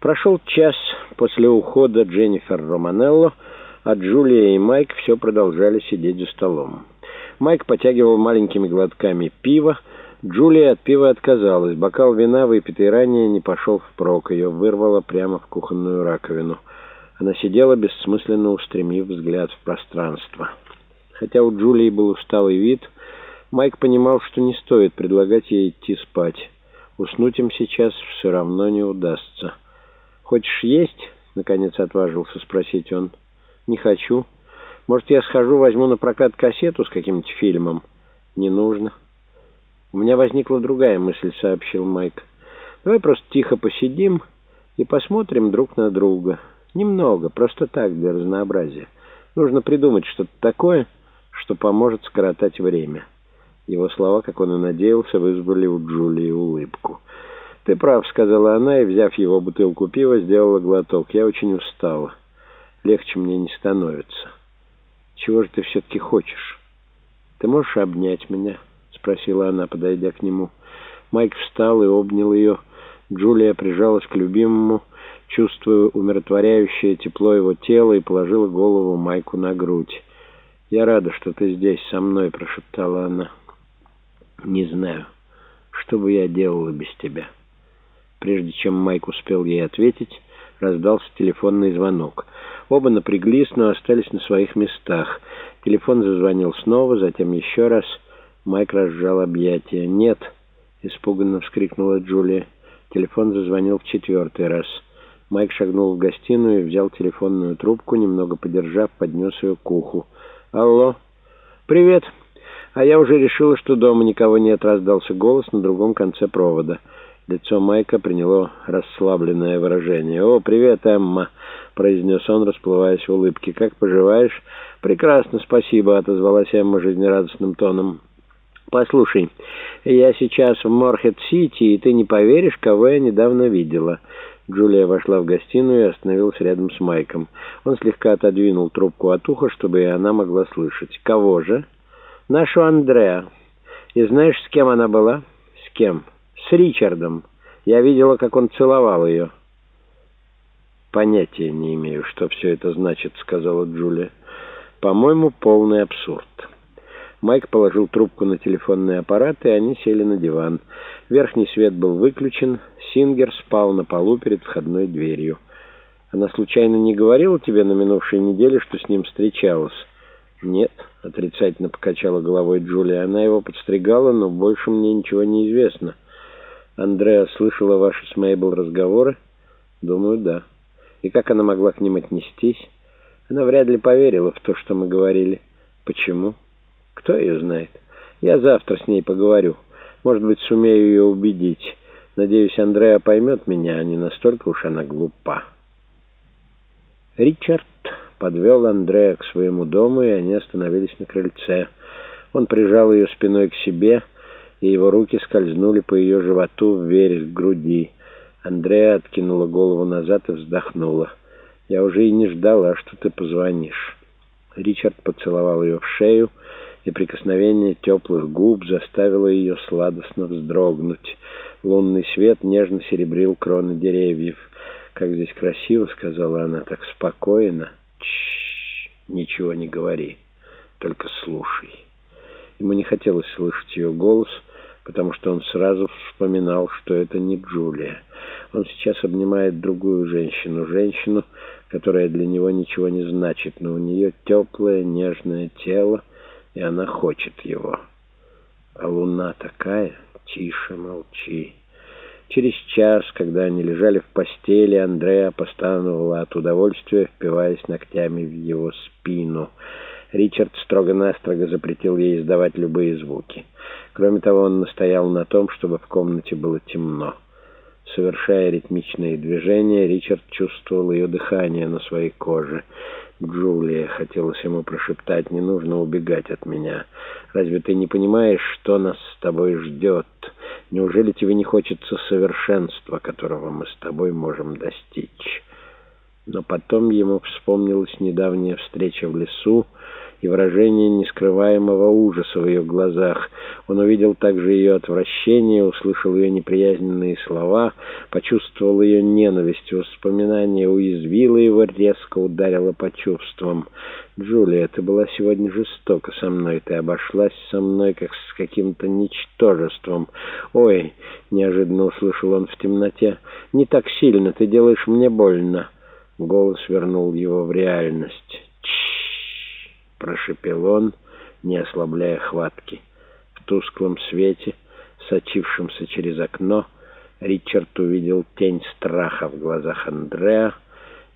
Прошел час после ухода Дженнифер Романелло, а Джулия и Майк все продолжали сидеть за столом. Майк потягивал маленькими глотками пива, Джулия от пива отказалась. Бокал вина, выпитый ранее, не пошел впрок. Ее вырвало прямо в кухонную раковину. Она сидела, бессмысленно устремив взгляд в пространство. Хотя у Джулии был усталый вид, Майк понимал, что не стоит предлагать ей идти спать. Уснуть им сейчас все равно не удастся. «Хочешь есть?» — наконец отважился спросить он. «Не хочу. Может, я схожу, возьму на прокат кассету с каким-нибудь фильмом?» «Не нужно». «У меня возникла другая мысль», — сообщил Майк. «Давай просто тихо посидим и посмотрим друг на друга. Немного, просто так, для разнообразия. Нужно придумать что-то такое, что поможет скоротать время». Его слова, как он и надеялся, вызвали у Джулии улыбку. «Ты прав», — сказала она, и, взяв его бутылку пива, сделала глоток. «Я очень устала. Легче мне не становится. Чего же ты все-таки хочешь? Ты можешь обнять меня?» — спросила она, подойдя к нему. Майк встал и обнял ее. Джулия прижалась к любимому, чувствуя умиротворяющее тепло его тела, и положила голову Майку на грудь. «Я рада, что ты здесь со мной», — прошептала она. «Не знаю, что бы я делала без тебя». Прежде чем Майк успел ей ответить, раздался телефонный звонок. Оба напряглись, но остались на своих местах. Телефон зазвонил снова, затем еще раз — Майк разжал объятия. «Нет!» — испуганно вскрикнула Джулия. Телефон зазвонил в четвертый раз. Майк шагнул в гостиную и взял телефонную трубку, немного подержав, поднес ее к уху. «Алло!» «Привет!» «А я уже решила, что дома никого нет», — раздался голос на другом конце провода. Лицо Майка приняло расслабленное выражение. «О, привет, Эмма!» — произнес он, расплываясь в улыбке. «Как поживаешь?» «Прекрасно, спасибо», — отозвалась Эмма жизнерадостным тоном. «Послушай, я сейчас в Морхед-Сити, и ты не поверишь, кого я недавно видела». Джулия вошла в гостиную и остановилась рядом с Майком. Он слегка отодвинул трубку от уха, чтобы и она могла слышать. «Кого же?» «Нашу Андреа. И знаешь, с кем она была?» «С кем?» «С Ричардом. Я видела, как он целовал ее». «Понятия не имею, что все это значит», — сказала Джулия. «По-моему, полный абсурд». Майк положил трубку на телефонный аппарат, и они сели на диван. Верхний свет был выключен. Сингер спал на полу перед входной дверью. «Она случайно не говорила тебе на минувшей неделе, что с ним встречалась?» «Нет», — отрицательно покачала головой Джулия. «Она его подстригала, но больше мне ничего не известно». «Андреа слышала ваши с Мейбл разговоры?» «Думаю, да». «И как она могла к ним отнестись?» «Она вряд ли поверила в то, что мы говорили». «Почему?» Кто ее знает? Я завтра с ней поговорю. Может быть, сумею ее убедить. Надеюсь, Андреа поймет меня, а не настолько уж она глупа. Ричард подвел Андреа к своему дому, и они остановились на крыльце. Он прижал ее спиной к себе, и его руки скользнули по ее животу вверх к груди. Андреа откинула голову назад и вздохнула. «Я уже и не ждала, что ты позвонишь». Ричард поцеловал ее в шею, и прикосновение теплых губ заставило ее сладостно вздрогнуть. Лунный свет нежно серебрил кроны деревьев. «Как здесь красиво!» — сказала она, — «так спокойно!» «Чш! Ничего не говори, только слушай!» Ему не хотелось слышать ее голос, потому что он сразу вспоминал, что это не Джулия. Он сейчас обнимает другую женщину, женщину, которая для него ничего не значит, но у нее теплое, нежное тело, и она хочет его. А луна такая, тише, молчи. Через час, когда они лежали в постели, Андреа постановала от удовольствия, впиваясь ногтями в его спину. Ричард строго-настрого запретил ей издавать любые звуки. Кроме того, он настоял на том, чтобы в комнате было темно. Совершая ритмичные движения, Ричард чувствовал ее дыхание на своей коже. «Джулия», — хотелось ему прошептать, — «не нужно убегать от меня. Разве ты не понимаешь, что нас с тобой ждет? Неужели тебе не хочется совершенства, которого мы с тобой можем достичь?» Но потом ему вспомнилась недавняя встреча в лесу, и выражение нескрываемого ужаса в ее глазах. Он увидел также ее отвращение, услышал ее неприязненные слова, почувствовал ее ненависть. Воспоминание уязвило его, резко ударило по чувствам. «Джулия, ты была сегодня жестока со мной. Ты обошлась со мной, как с каким-то ничтожеством. Ой!» — неожиданно услышал он в темноте. «Не так сильно. Ты делаешь мне больно». Голос вернул его в реальность. Прошепел он, не ослабляя хватки. В тусклом свете, сочившемся через окно, Ричард увидел тень страха в глазах Андреа,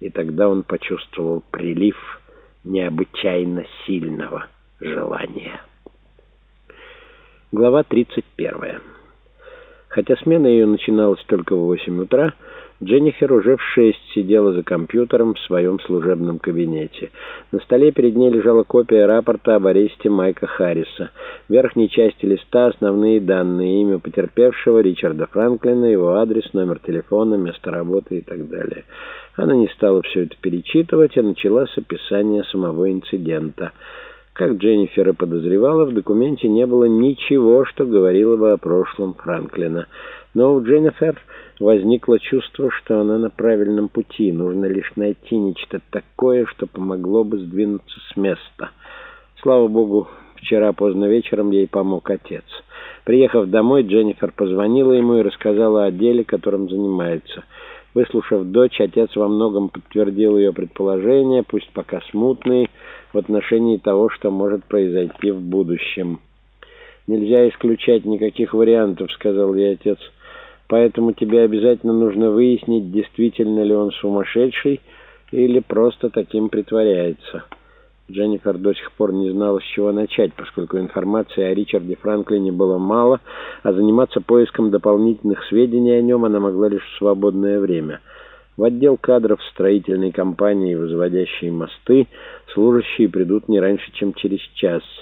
и тогда он почувствовал прилив необычайно сильного желания. Глава 31. Хотя смена ее начиналась только в 8 утра, Дженнифер уже в шесть сидела за компьютером в своем служебном кабинете. На столе перед ней лежала копия рапорта об аресте Майка Харриса. В верхней части листа основные данные, имя потерпевшего, Ричарда Франклина, его адрес, номер телефона, место работы и так далее. Она не стала все это перечитывать, а начала с описания самого инцидента. Как Дженнифер и подозревала, в документе не было ничего, что говорило бы о прошлом Франклина. Но у Дженнифер возникло чувство, что она на правильном пути. Нужно лишь найти нечто такое, что помогло бы сдвинуться с места. Слава богу, вчера поздно вечером ей помог отец. Приехав домой, Дженнифер позвонила ему и рассказала о деле, которым занимается. Выслушав дочь, отец во многом подтвердил ее предположения, пусть пока смутные, в отношении того, что может произойти в будущем. «Нельзя исключать никаких вариантов», — сказал ей отец. Поэтому тебе обязательно нужно выяснить, действительно ли он сумасшедший или просто таким притворяется. Дженнифер до сих пор не знала, с чего начать, поскольку информации о Ричарде Франклине было мало, а заниматься поиском дополнительных сведений о нем она могла лишь в свободное время. В отдел кадров строительной компании, возводящей мосты, служащие придут не раньше, чем через час –